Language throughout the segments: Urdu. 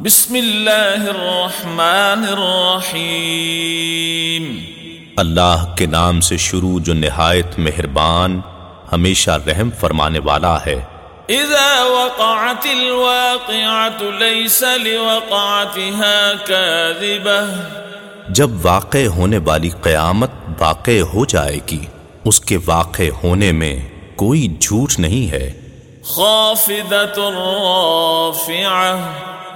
بسم اللہ الرحمن الرحیم۔ اللہ کے نام سے شروع جو نہایت مہربان ہمیشہ رحم فرمانے والا ہے۔ اذا وقعت الواقعت لیس لوقعتها كاذبہ جب واقع ہونے والی قیامت واقع ہو جائے گی اس کے واقع ہونے میں کوئی جھوٹ نہیں ہے۔ خافضت رافعہ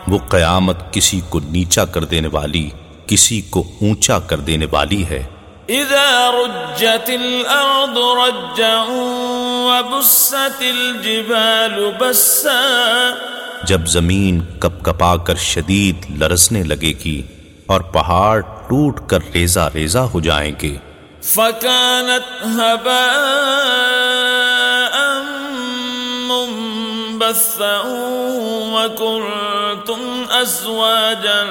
وہ قیامت کسی کو نیچا کر دینے والی کسی کو اونچا کر دینے والی ہے۔ اذا رجت الارض رجا وبست الجبال بسا۔ جب زمین کپ کپا کر شدید لرزنے لگے گی اور پہاڑ ٹوٹ کر ریزہ ریزہ ہو جائیں گے۔ فكانت هباء وكنتم ازواجا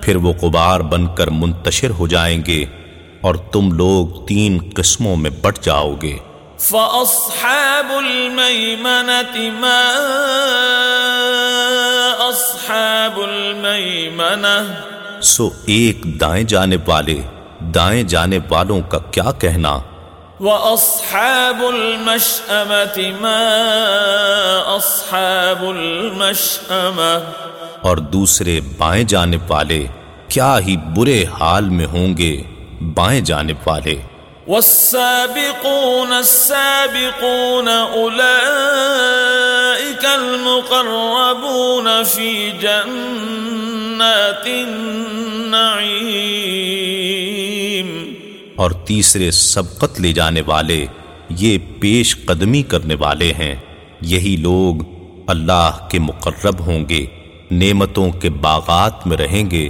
پھر وہ غبار بن کر منتشر ہو جائیں گے اور تم لوگ تین قسموں میں بٹ جاؤ گے۔ فأصحاب الميمنة ما أصحاب الميمنة سو ایک دائیں جانب والے دائیں جانب والوں کا کیا کہنا؟ وأصحاب المشأمة ما أصحاب المشأمة اور دوسرے بائیں جانب والے کیا ہی برے حال میں ہوں گے بائیں جانب والے؟ والسابقون السابقون أولئك المقربون في جنات النعيم اور تیسرے سبقت لے جانے والے یہ پیش قدمی کرنے والے ہیں۔ یہی لوگ اللہ کے مقرب ہوں گے، نعمتوں کے باغات میں رہیں گے۔